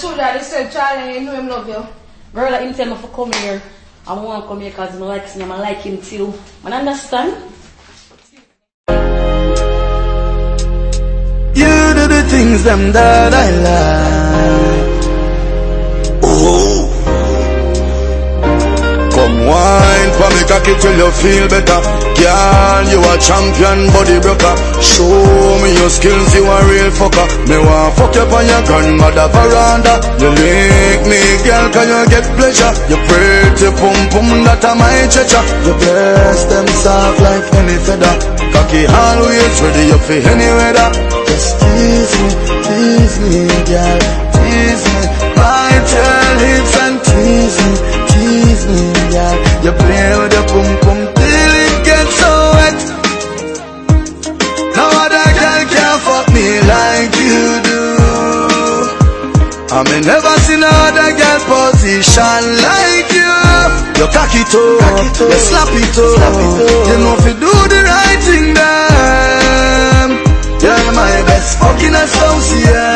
told you this said Charlie, you know him love you. Girl, him tell me to come here. I want to come here because I like him, I like him too. Man, understand? You do the things them that I like. Oh. Come wine for me cocky till you feel better. Girl, you a champion body broker. Show me your skills, you a real fucker. Me want fuck you on your grandmother veranda. You lick me, girl, can you get pleasure? You pretty pum pum, that a my treasure. You breast them soft like any feather. Cocky always ready, you for any weather. Just tease me, tease me, girl, tease me. Bite your lips and tease me, tease me, girl. You play with I may never see no other girl position like you. You cock it up, you slap it up. You know if you do the right thing, then you're my best fucking associate.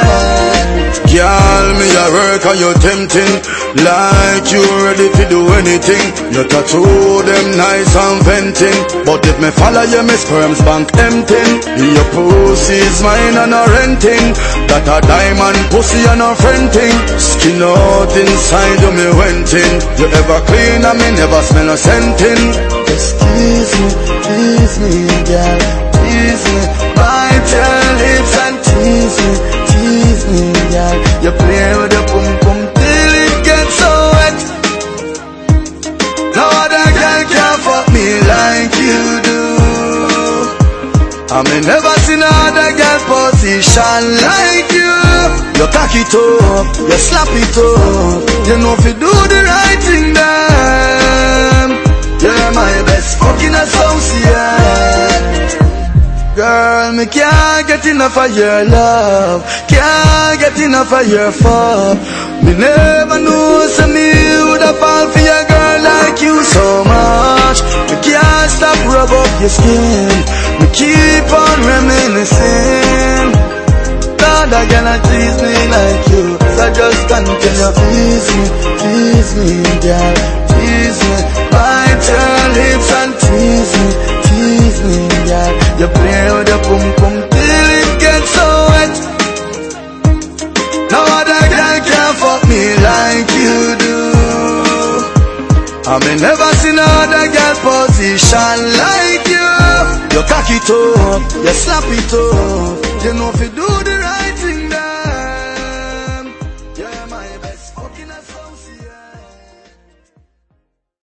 And you tempting Like you're ready to do anything. You tattoo them nice and venting. But if me follow you, me sperm's bank emptying Your pussy's mine and a renting. That a diamond pussy and a friending Skin out inside you me wenting You ever clean and me never smell a scenting. Just me, tease me, girl. Tease me, bite your lips and tease me, tease me, girl. You play I may never see no other girl position like you. You cock it up, you slap it up. You know if you do the right thing then You're my best fucking associate. Girl, me can't get enough of your love. Can't get enough of your fuck. Me never knew so me your skin Me keep on reminiscing. God, I cannot tease me like you. So just continue Tease me, tease me, girl Tease me. Bite your lips and tease me Tease me, girl. You play with your pum pum till it gets so wet. No other girl can fuck me like you do. I may never see no other girl position like you you slap it too. You know if you do this.